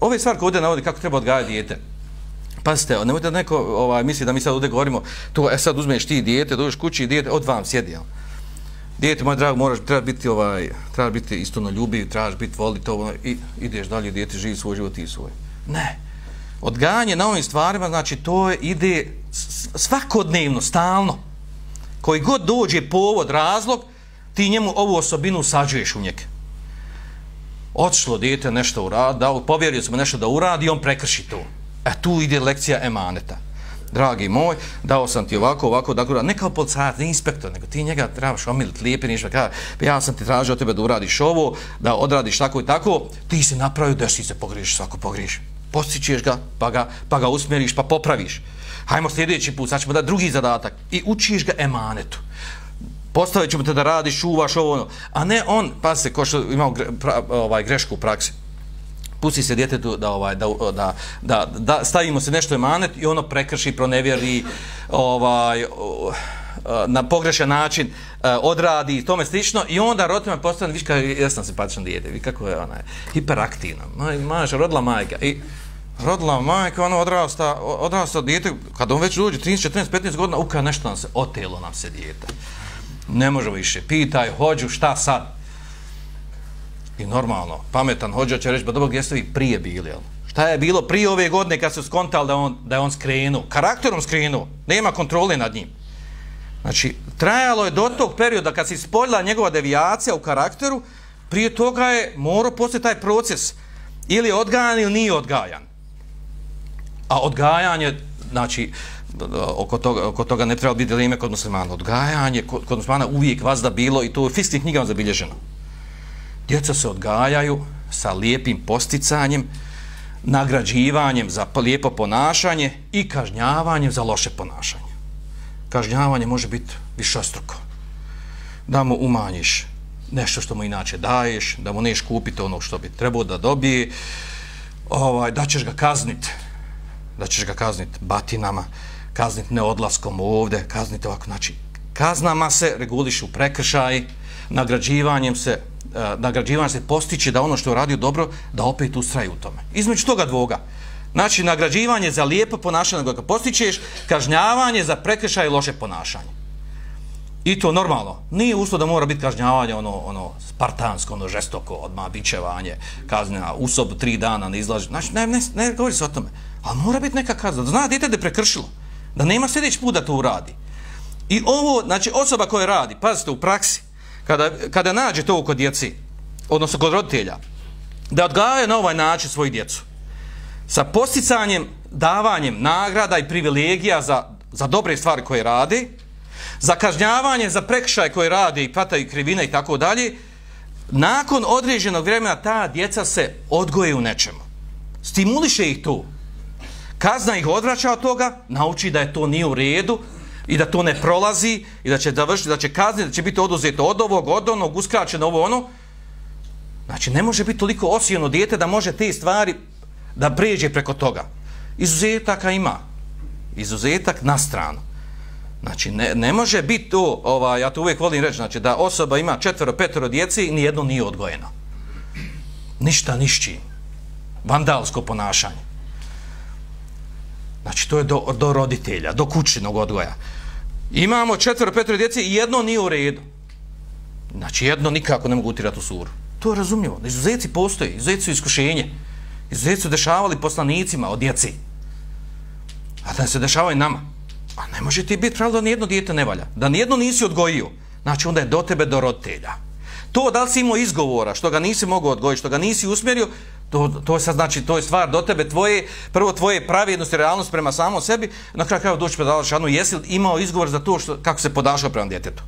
ove stvari koje ovdje navodi kako treba odgajati dijete, Pazite, nemojte da neko ovaj, misli da mi sad ovdje govorimo, to, e sad uzmeš ti dijete, dođeš kući i dijete, od vam sjedi, jel? Dijete, moj drag, moraš, treba biti, ovaj, treba biti isto na ljubiv, trebaš biti voli to, i ideš dalje, dijete živi svoj život i svoj. Ne. Odgajanje na ovim stvarima, znači, to je, ide svakodnevno, stalno. Koji god dođe povod, razlog, ti njemu ovu osobinu sađuješ u njeke. Odšlo dijete nešto uradi, dao, povjerio sam nešto da uradi i on prekrši to. E tu ide lekcija emaneta. Dragi moj, dao sam ti ovako, ovako, dakle, ne kao policajac, ne inspektor, nego ti njega trebaš omiliti, lijepi ništa, kada pa ja sam ti tražio od tebe da uradiš ovo, da odradiš tako i tako, ti si napravio da si se pogriješ, svako pogriješi. Postićeš ga, pa ga, pa ga usmjeriš, pa popraviš. Hajmo sljedeći put, sad ćemo da drugi zadatak. I učiš ga emanetu. Postavit ćemo te da radiš, čuvaš ovo, ono. A ne on, pa se, ko što imao gre, pra, ovaj, grešku u praksi, pusti se djetetu da ovaj da, da, da, da stavimo se nešto emanet i ono prekrši pronevjeri ovaj na pogrešan način e, odradi i tome slično i onda rotima postane viš kako ja sam simpatičan dijete vi kako je ona hiperaktivna maj maš rodla majka. I rodila majka ono odrasta odrasta dijete kad on već dođe 13 14 15 godina uka nešto nam se otelo nam se dijete ne može više pitaj hođu šta sad I normalno, pametan hođa će reći, ba dobro, gdje ste vi prije bili, jel? Šta je bilo prije ove godine kad se skontali da on, da je on skrenuo? Karakterom skrenuo, nema kontrole nad njim. Znači, trajalo je do tog perioda kad se ispoljila njegova devijacija u karakteru, prije toga je morao poslije taj proces ili je odgajan ili nije odgajan. A odgajanje, znači, oko toga, oko toga ne treba biti dileme kod muslimana. Odgajanje kod, kod muslimana uvijek vas da bilo i to u fiksnim knjigama zabilježeno. Djeca se odgajaju sa lijepim posticanjem, nagrađivanjem za lijepo ponašanje i kažnjavanjem za loše ponašanje. Kažnjavanje može biti višostruko. Da mu umanjiš nešto što mu inače daješ, da mu neš kupiti ono što bi trebao da dobije, ovaj, da ćeš ga kazniti, da ćeš ga kazniti batinama, kazniti neodlaskom ovde, kazniti ovako, znači, kaznama se regulišu prekršaj, nagrađivanjem se E, nagrađivanje se postiće da ono što je radio dobro, da opet ustraje u tome. Između toga dvoga. Znači, nagrađivanje za lijepo ponašanje koje postićeš, kažnjavanje za prekršaj i loše ponašanje. I to normalno. Nije uslov da mora biti kažnjavanje ono, ono spartansko, ono žestoko, odmah bićevanje, kazna u sobu tri dana ne izlaži. Znači, ne, ne, ne govori se o tome. Ali mora biti neka kazna. Da zna dite da je prekršilo. Da nema sljedeći put da to uradi. I ovo, znači, osoba koja radi, pazite, u praksi, kada, kada nađe to kod djeci, odnosno kod roditelja, da odgaje na ovaj način svoju djecu, sa posticanjem, davanjem nagrada i privilegija za, za dobre stvari koje radi, za kažnjavanje, za prekšaj koje radi i pataju krivina i tako dalje, nakon određenog vremena ta djeca se odgoje u nečemu. Stimuliše ih to. Kazna ih odvraća od toga, nauči da je to nije u redu, i da to ne prolazi i da će završiti, da će kazniti, da će biti oduzeto od ovog, od onog, uskraćeno ovo ono. Znači, ne može biti toliko osijeno dijete da može te stvari da pređe preko toga. Izuzetaka ima. Izuzetak na stranu. Znači, ne, ne može biti to, ovaj, ja to uvijek volim reći, znači, da osoba ima četvero, petero djeci i nijedno nije odgojeno. Ništa, nišći. Vandalsko ponašanje. Znači, to je do, do roditelja, do kućnog odgoja. Imamo četvero, petro djece i jedno nije u redu. Znači, jedno nikako ne mogu utirati u suru. To je razumljivo. Izuzetci postoje, izuzetci su iskušenje. Izuzetci su dešavali poslanicima od djeci. A da se dešavaju nama. A ne može ti biti pravo da nijedno djete ne valja. Da nijedno nisi odgojio. Znači, onda je do tebe do roditelja. To da li si imao izgovora, što ga nisi mogao odgojiti, što ga nisi usmjerio, To, to je sad znači, to je stvar do tebe, tvoje, prvo tvoje pravijednost i realnost prema samom sebi, na kraju kraju doći predalaš, ano, jesi imao izgovor za to što, kako se podašao prema djetetu?